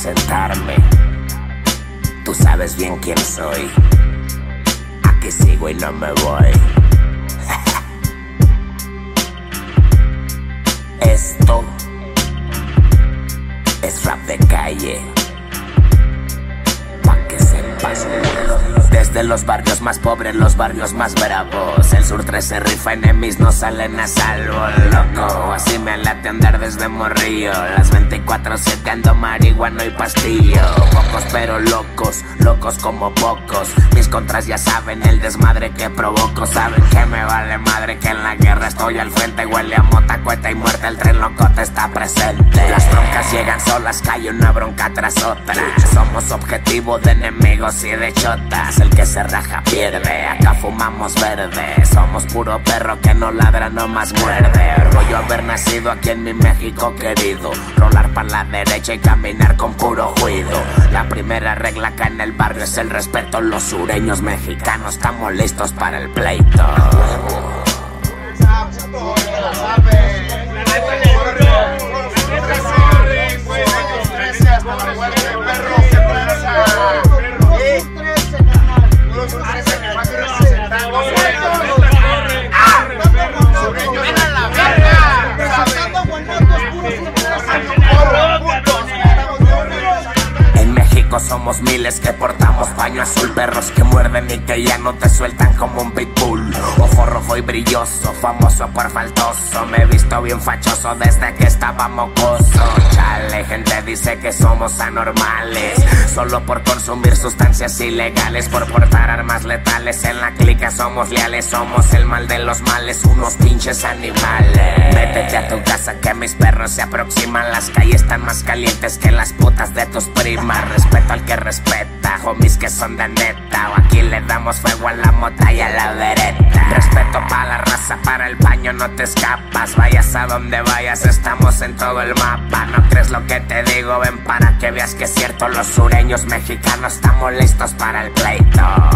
presentarme. Tú sabes bien quién soy. Aquí sigo y no me voy. Esto es rap de calle. Pa' que sepas. Desde los barrios más pobres, los barrios más bravos. El sur 13 rifa enemies, no salen a salvo, loco. Así me late andar desde morrillo. Las 24-7 ando marihuana y pastillo. Pocos pero locos, locos como pocos. Mis contras ya saben el desmadre que provoco. Saben que me vale madre que en la guerra estoy al frente. Huele a mota, cueta y muerte. El tren loco te está presente. Las broncas llegan solas, cae una bronca tras otra. Somos objetivo de enemigos y de chotas. El que se raja pierde, acá fumamos verde. Somos puro perro que no ladra, no más muerde. Orgullo haber nacido aquí en mi México querido. Rolar para la derecha y caminar con puro juido. La primera regla acá en el barrio es el respeto. Los sureños mexicanos estamos listos para el pleito. Somos miles que portamos paño azul, perros que muerden y que ya no te sueltan como un pitbull. Ojo rojo y brilloso, famoso por faltoso. Me he visto bien fachoso desde que estaba mocoso. Chale, gente dice que somos anormales. Solo por consumir sustancias ilegales, por portar armas letales. En la clica somos leales, somos el mal de los males, unos pinches animales. Métete a tu que mis perros se aproximan. Las calles están más calientes que las putas de tus primas. Respeto al que respeta, homies que son de neta. O aquí le damos fuego a la mota y a la vereta. Respeto para la raza, para el baño no te escapas. Vayas a donde vayas, estamos en todo el mapa. No crees lo que te digo, ven para que veas que es cierto. Los sureños mexicanos estamos listos para el pleito.